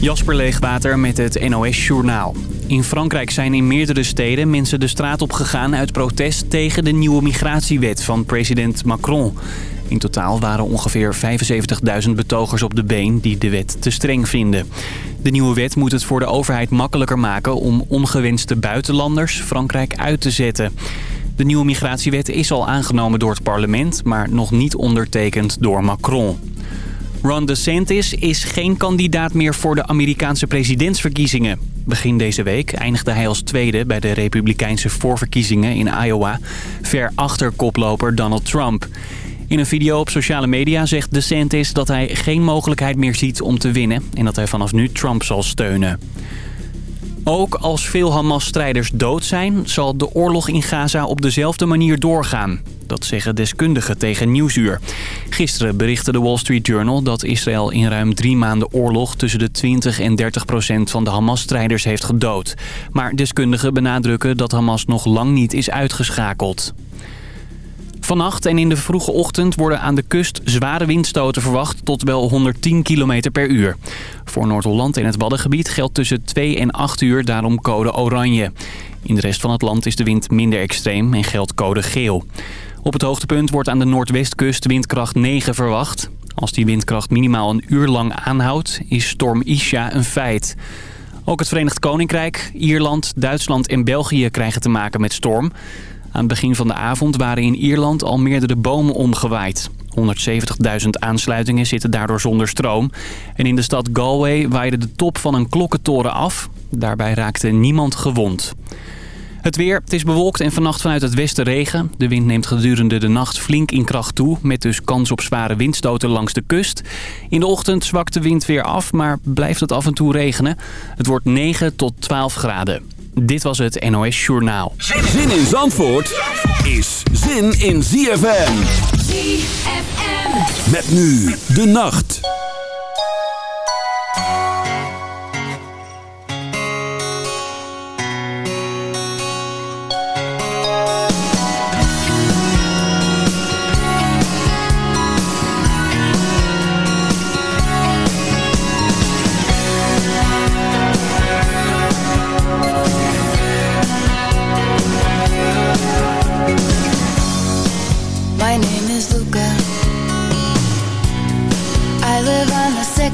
Jasper Leegwater met het NOS Journaal. In Frankrijk zijn in meerdere steden mensen de straat op gegaan uit protest tegen de nieuwe migratiewet van president Macron. In totaal waren ongeveer 75.000 betogers op de been die de wet te streng vinden. De nieuwe wet moet het voor de overheid makkelijker maken om ongewenste buitenlanders Frankrijk uit te zetten. De nieuwe migratiewet is al aangenomen door het parlement, maar nog niet ondertekend door Macron. Ron DeSantis is geen kandidaat meer voor de Amerikaanse presidentsverkiezingen. Begin deze week eindigde hij als tweede bij de republikeinse voorverkiezingen in Iowa... ver achter koploper Donald Trump. In een video op sociale media zegt DeSantis dat hij geen mogelijkheid meer ziet om te winnen... en dat hij vanaf nu Trump zal steunen. Ook als veel Hamas-strijders dood zijn, zal de oorlog in Gaza op dezelfde manier doorgaan. Dat zeggen deskundigen tegen Nieuwsuur. Gisteren berichtte de Wall Street Journal dat Israël in ruim drie maanden oorlog... tussen de 20 en 30 procent van de Hamas-strijders heeft gedood. Maar deskundigen benadrukken dat Hamas nog lang niet is uitgeschakeld. Vannacht en in de vroege ochtend worden aan de kust zware windstoten verwacht tot wel 110 km per uur. Voor Noord-Holland en het Waddengebied geldt tussen 2 en 8 uur daarom code oranje. In de rest van het land is de wind minder extreem en geldt code geel. Op het hoogtepunt wordt aan de noordwestkust windkracht 9 verwacht. Als die windkracht minimaal een uur lang aanhoudt, is storm Isha een feit. Ook het Verenigd Koninkrijk, Ierland, Duitsland en België krijgen te maken met storm. Aan het begin van de avond waren in Ierland al meerdere bomen omgewaaid. 170.000 aansluitingen zitten daardoor zonder stroom. En in de stad Galway waaide de top van een klokkentoren af. Daarbij raakte niemand gewond. Het weer, het is bewolkt en vannacht vanuit het westen regen. De wind neemt gedurende de nacht flink in kracht toe... met dus kans op zware windstoten langs de kust. In de ochtend zwakt de wind weer af, maar blijft het af en toe regenen. Het wordt 9 tot 12 graden. Dit was het NOS Journaal. Zin in Zandvoort is zin in ZFM. ZFM. Met nu de nacht.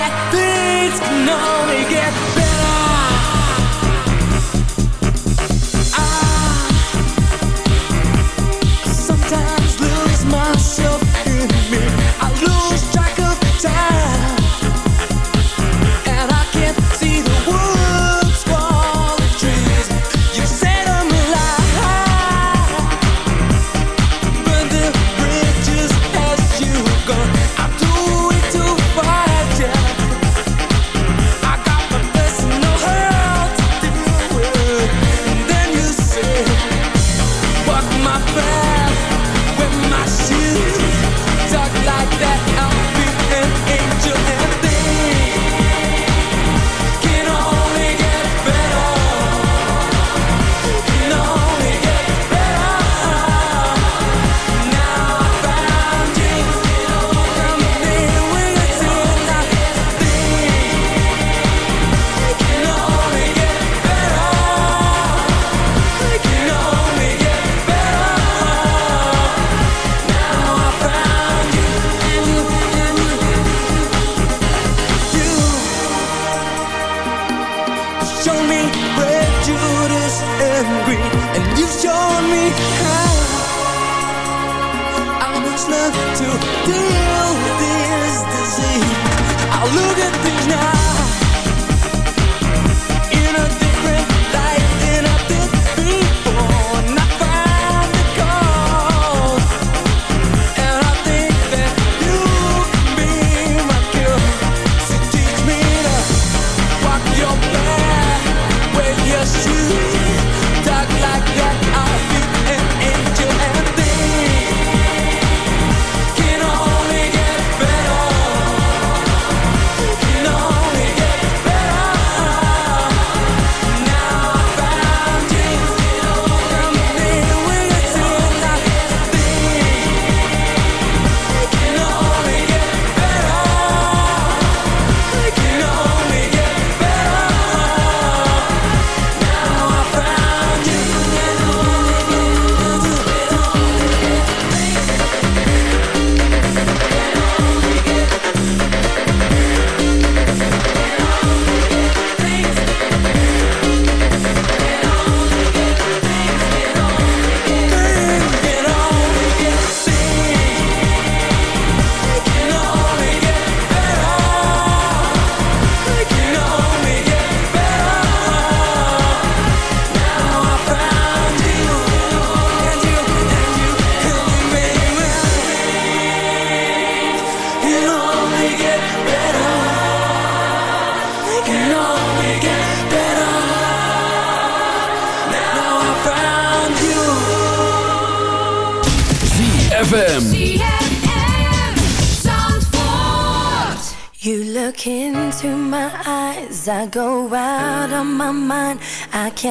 that things can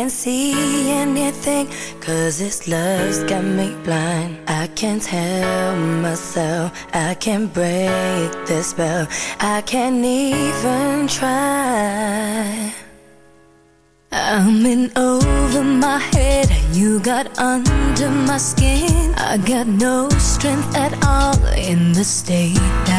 can't see anything Cause this love's got me blind. I can't tell myself I can't break the spell. I can't even try. I'm in over my head You got under my skin. I got no strength at all In the state that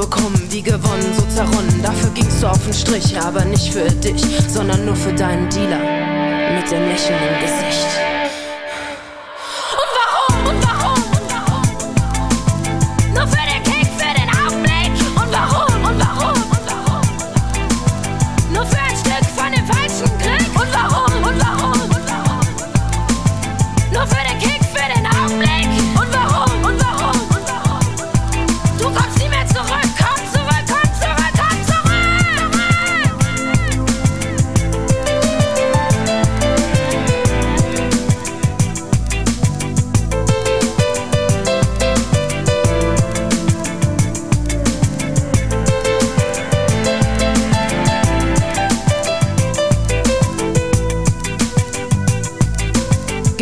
bekommen, wie gewonnen, so zerronnen. Dafür gingst du auf den Strich, aber nicht für dich, sondern nur für deinen Dealer mit dem lächelnden im Gesicht.